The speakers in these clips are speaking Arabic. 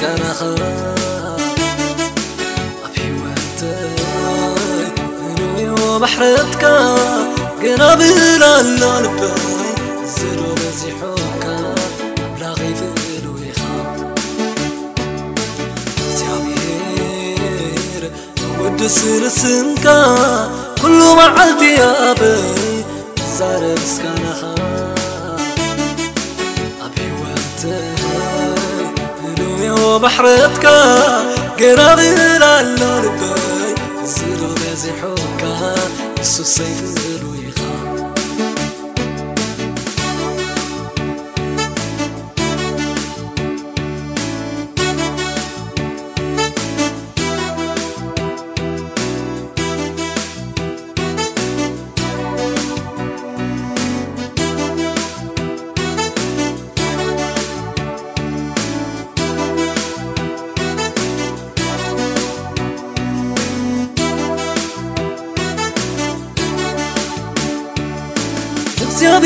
كان خراب بحيواتك انوي وبحرتك قرابي لالا لبالي زلو بزيحوك بلاغي ود سرسنك كل معدي يا بي زار بسكان خراب بحرتك قراضي للربي زيرو بازي حوكا السو سيف زيرو يخاف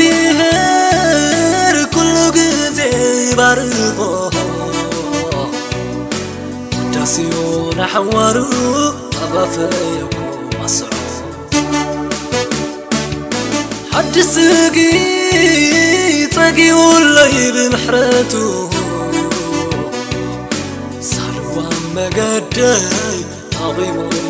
ኢኻ እግዚአብሔር ኩሉ ጊዜ ይባርኮ ውዳሴውን ኣሕዋሩ ኣባፈየኩ ኣስዖ ሓድስ ጊ ፀጊውለይ ብምሕረቱ ሳልዋ መገደይ ኣቒሙለይ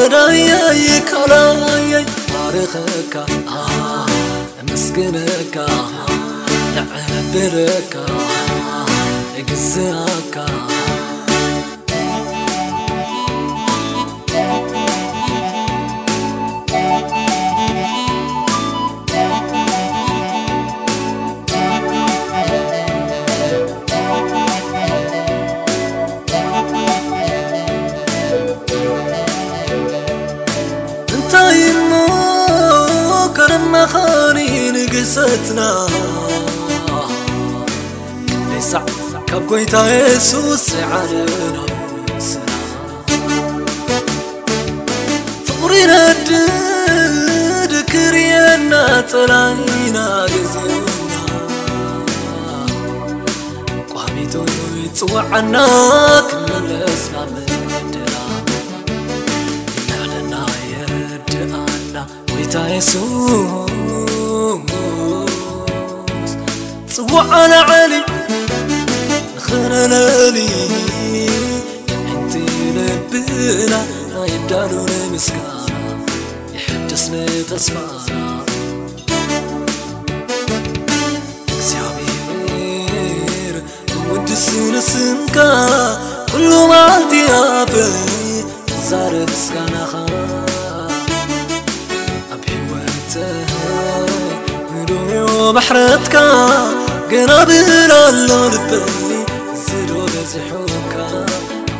እዳየይ ካላየይ ባርኸካ ኣመስግነካ ንዕብረካ እግዝኣካ ንግሰትና ክንደይሳዕ ካብ ጎይታ የሱስ ይዓለና ስና ፍቕሪ ነድድ ክርየና ፀላይና ገዚኡና ቋሚቶ ይፅዋዓና ክንመለስ ናብ ምድራ ይናለና የረድአና ጌታ የሱስ ጽዋዓና ዓሊ ንኽነለሊ የምንቲ ልብና ይዳሉን ምስጋና ይሕድስን ተስፋና እግዚአብሔር ውድስ ንስምካ ኩሉ መዓልቲ ኣበይ ዛረብ ምስጋናኻ ኣብ ሕይወተይ ንዶዮ ባሕረትካ قرابير اللون بلي زيرو بزحوكا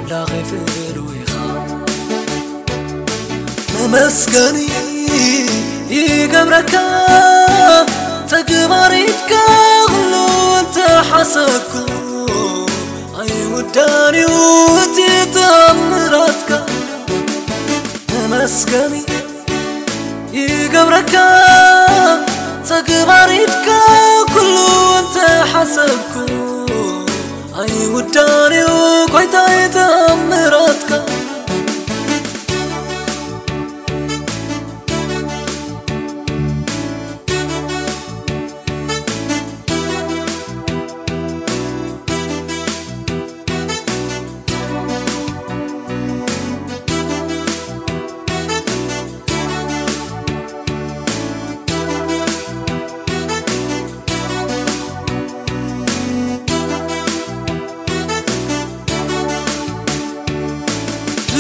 لا غفر ويخاط ممسكني يقبرك تقبريتك غلو انت حسكو اي وداني وتي تأمراتك ممسكني يقبرك تقبريتك አሰብኩ አይውዳኔው ቆይታ የተአምራት ቀን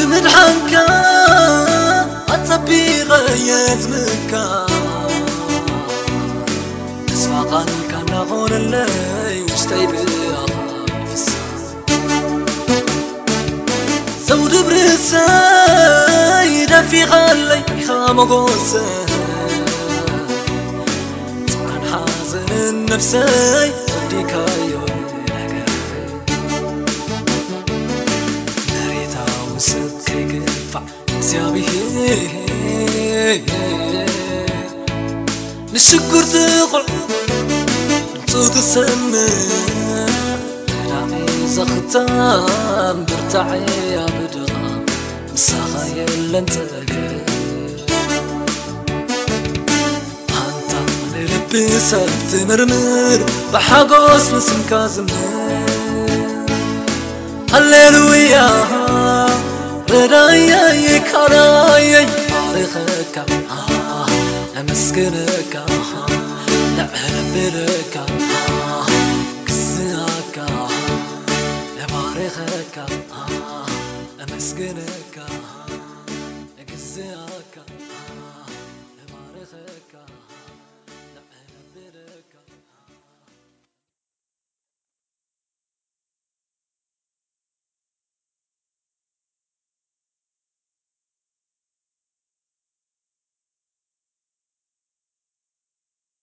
من حنكا عتبي غيات منك نسمع قانك كان غون اللي وشتي بيعرف زود برساي دفي غالي خام غوسي كان حازن نفسي وديك أيوه. ከይግፋዕ እግዚኣብሔር ንሽጉር ትቑዕ ድምፁ ትሰምዕ ተዳቒ ዘኽታም ብርታዐ ኣብ ድኻም ምሳኻ የለን ፀገም አንታ ንልቢ ሰብ ትምርምር ብሓጎስ ንስምካ ዝምር ሃሌሉያ ረዳየይ ካላየይ ባርኸካ ኣመስግነካ ንዕለብለካ ክስኣካ ነባርኸካ ኣመስግነካ እግዝኣካ ነባርኸካ